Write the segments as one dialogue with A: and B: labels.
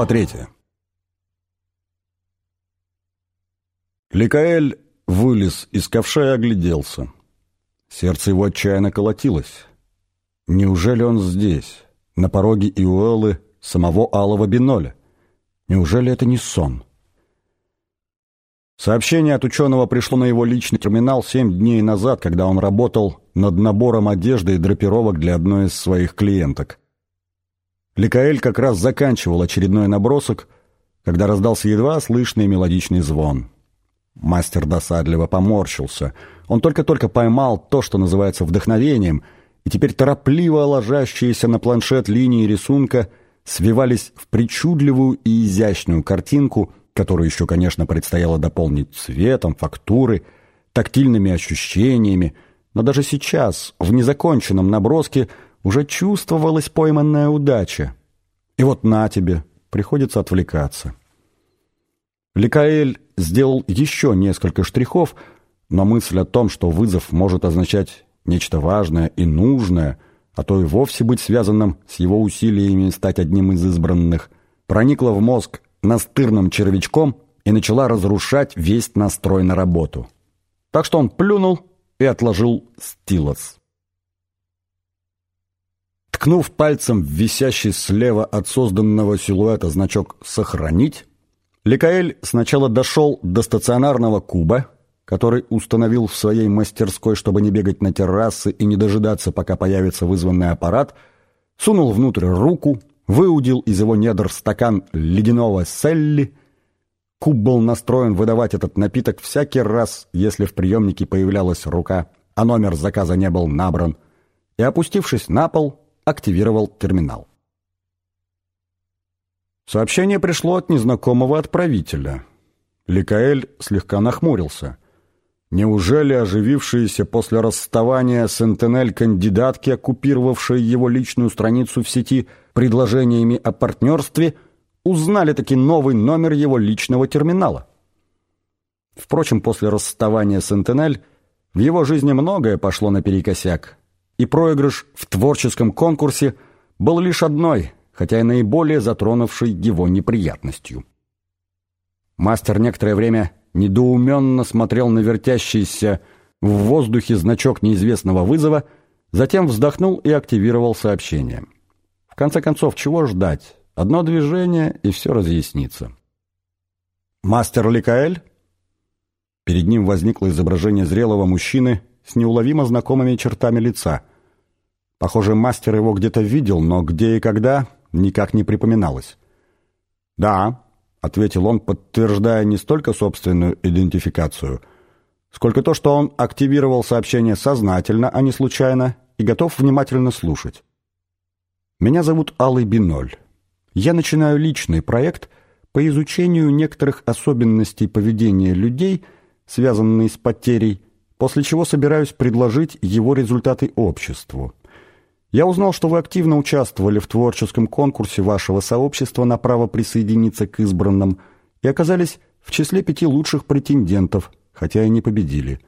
A: Глава третья. Ликаэль вылез из ковша и огляделся. Сердце его отчаянно колотилось. Неужели он здесь, на пороге Иуэллы самого Алого Биноля? Неужели это не сон? Сообщение от ученого пришло на его личный терминал семь дней назад, когда он работал над набором одежды и драпировок для одной из своих клиенток. Ликаэль как раз заканчивал очередной набросок, когда раздался едва слышный мелодичный звон. Мастер досадливо поморщился. Он только-только поймал то, что называется вдохновением, и теперь торопливо ложащиеся на планшет линии рисунка свивались в причудливую и изящную картинку, которую еще, конечно, предстояло дополнить цветом, фактурой, тактильными ощущениями, но даже сейчас, в незаконченном наброске, уже чувствовалась пойманная удача. И вот на тебе, приходится отвлекаться. Ликаэль сделал еще несколько штрихов, но мысль о том, что вызов может означать нечто важное и нужное, а то и вовсе быть связанным с его усилиями стать одним из избранных, проникла в мозг настырным червячком и начала разрушать весь настрой на работу. Так что он плюнул и отложил стилос. Ткнув пальцем в висящий слева от созданного силуэта значок «Сохранить», Ликаэль сначала дошел до стационарного куба, который установил в своей мастерской, чтобы не бегать на террасы и не дожидаться, пока появится вызванный аппарат, сунул внутрь руку, выудил из его недр стакан ледяного селли. Куб был настроен выдавать этот напиток всякий раз, если в приемнике появлялась рука, а номер заказа не был набран, и, опустившись на пол, активировал терминал. Сообщение пришло от незнакомого отправителя. Ликаэль слегка нахмурился. Неужели оживившиеся после расставания Сентенель кандидатки, оккупировавшие его личную страницу в сети предложениями о партнерстве, узнали таки новый номер его личного терминала? Впрочем, после расставания Сентенель в его жизни многое пошло наперекосяк, и проигрыш в творческом конкурсе был лишь одной – хотя и наиболее затронувшей его неприятностью. Мастер некоторое время недоуменно смотрел на вертящийся в воздухе значок неизвестного вызова, затем вздохнул и активировал сообщение. В конце концов, чего ждать? Одно движение, и все разъяснится. «Мастер Ликаэль?» Перед ним возникло изображение зрелого мужчины с неуловимо знакомыми чертами лица. Похоже, мастер его где-то видел, но где и когда никак не припоминалось. «Да», — ответил он, подтверждая не столько собственную идентификацию, сколько то, что он активировал сообщение сознательно, а не случайно, и готов внимательно слушать. «Меня зовут Алый Биноль. Я начинаю личный проект по изучению некоторых особенностей поведения людей, связанные с потерей, после чего собираюсь предложить его результаты обществу. Я узнал, что вы активно участвовали в творческом конкурсе вашего сообщества на право присоединиться к избранным и оказались в числе пяти лучших претендентов, хотя и не победили.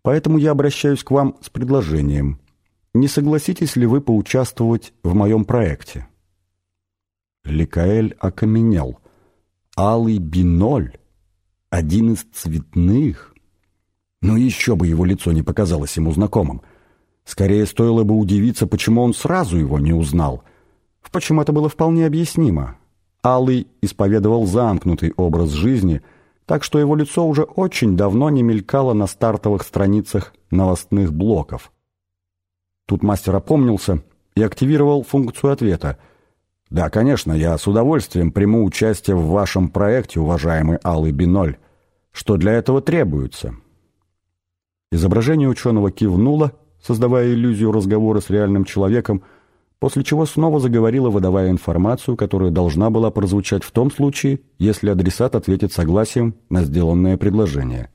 A: Поэтому я обращаюсь к вам с предложением. Не согласитесь ли вы поучаствовать в моем проекте? Ликаэль окаменел. Алый биноль, один из цветных. Ну еще бы его лицо не показалось ему знакомым — Скорее стоило бы удивиться, почему он сразу его не узнал. Впрочем, это было вполне объяснимо. Алый исповедовал замкнутый образ жизни, так что его лицо уже очень давно не мелькало на стартовых страницах новостных блоков. Тут мастер опомнился и активировал функцию ответа. «Да, конечно, я с удовольствием приму участие в вашем проекте, уважаемый Алый Биноль. Что для этого требуется?» Изображение ученого кивнуло, создавая иллюзию разговора с реальным человеком, после чего снова заговорила, выдавая информацию, которая должна была прозвучать в том случае, если адресат ответит согласием на сделанное предложение.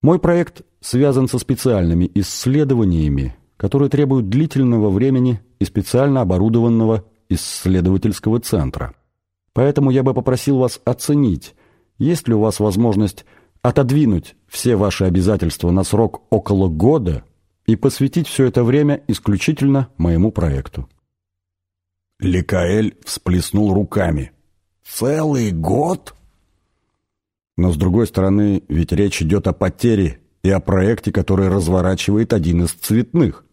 A: Мой проект связан со специальными исследованиями, которые требуют длительного времени и специально оборудованного исследовательского центра. Поэтому я бы попросил вас оценить, есть ли у вас возможность отодвинуть все ваши обязательства на срок около года и посвятить все это время исключительно моему проекту. Ликаэль всплеснул руками. Целый год? Но, с другой стороны, ведь речь идет о потере и о проекте, который разворачивает один из цветных.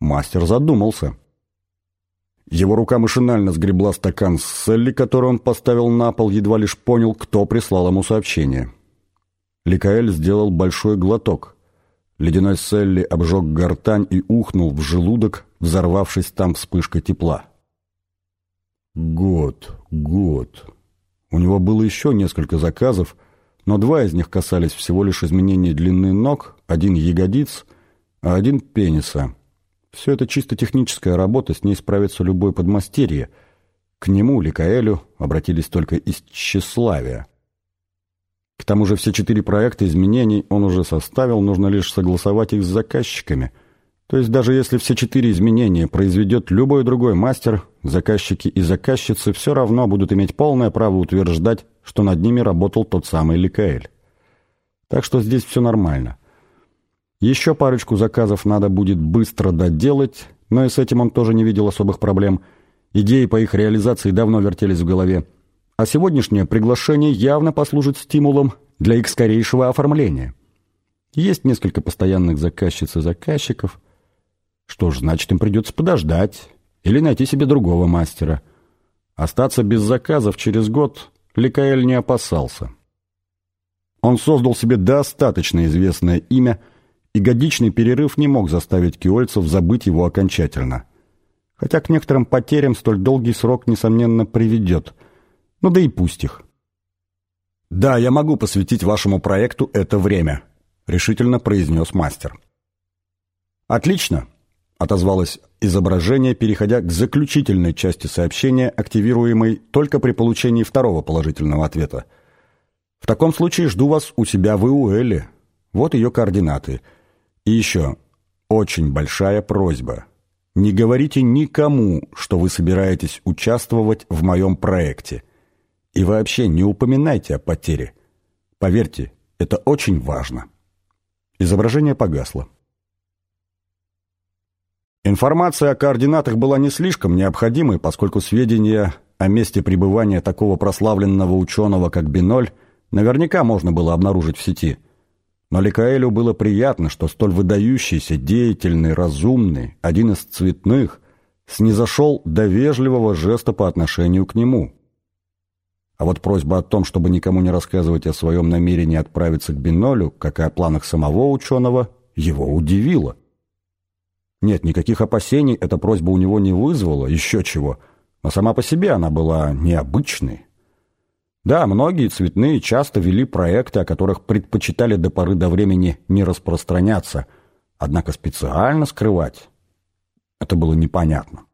A: Мастер задумался. Его рука машинально сгребла стакан с Селли, который он поставил на пол, едва лишь понял, кто прислал ему сообщение. Ликаэль сделал большой глоток. Ледяной Селли обжег гортань и ухнул в желудок, взорвавшись там вспышкой тепла. Год, год. У него было еще несколько заказов, но два из них касались всего лишь изменения длины ног, один ягодиц, а один пениса. Все это чисто техническая работа, с ней справится любой подмастерье. К нему, Ликаэлю, обратились только из тщеславия. К тому же все четыре проекта изменений он уже составил, нужно лишь согласовать их с заказчиками. То есть даже если все четыре изменения произведет любой другой мастер, заказчики и заказчицы все равно будут иметь полное право утверждать, что над ними работал тот самый Ликаэль. Так что здесь все нормально. Еще парочку заказов надо будет быстро доделать, но и с этим он тоже не видел особых проблем. Идеи по их реализации давно вертелись в голове а сегодняшнее приглашение явно послужит стимулом для их скорейшего оформления. Есть несколько постоянных заказчиц и заказчиков. Что ж, значит, им придется подождать или найти себе другого мастера. Остаться без заказов через год Ликаэль не опасался. Он создал себе достаточно известное имя, и годичный перерыв не мог заставить киольцев забыть его окончательно. Хотя к некоторым потерям столь долгий срок, несомненно, приведет – ну да и пусть их. «Да, я могу посвятить вашему проекту это время», — решительно произнес мастер. «Отлично», — отозвалось изображение, переходя к заключительной части сообщения, активируемой только при получении второго положительного ответа. «В таком случае жду вас у себя в Иуэле. Вот ее координаты. И еще очень большая просьба. Не говорите никому, что вы собираетесь участвовать в моем проекте. И вообще не упоминайте о потере. Поверьте, это очень важно. Изображение погасло. Информация о координатах была не слишком необходимой, поскольку сведения о месте пребывания такого прославленного ученого, как Биноль, наверняка можно было обнаружить в сети. Но Ликаэлю было приятно, что столь выдающийся, деятельный, разумный, один из цветных, снизошел до вежливого жеста по отношению к нему. А вот просьба о том, чтобы никому не рассказывать о своем намерении отправиться к Бинолю, как и о планах самого ученого, его удивила. Нет, никаких опасений эта просьба у него не вызвала, еще чего. Но сама по себе она была необычной. Да, многие цветные часто вели проекты, о которых предпочитали до поры до времени не распространяться, однако специально скрывать это было непонятно.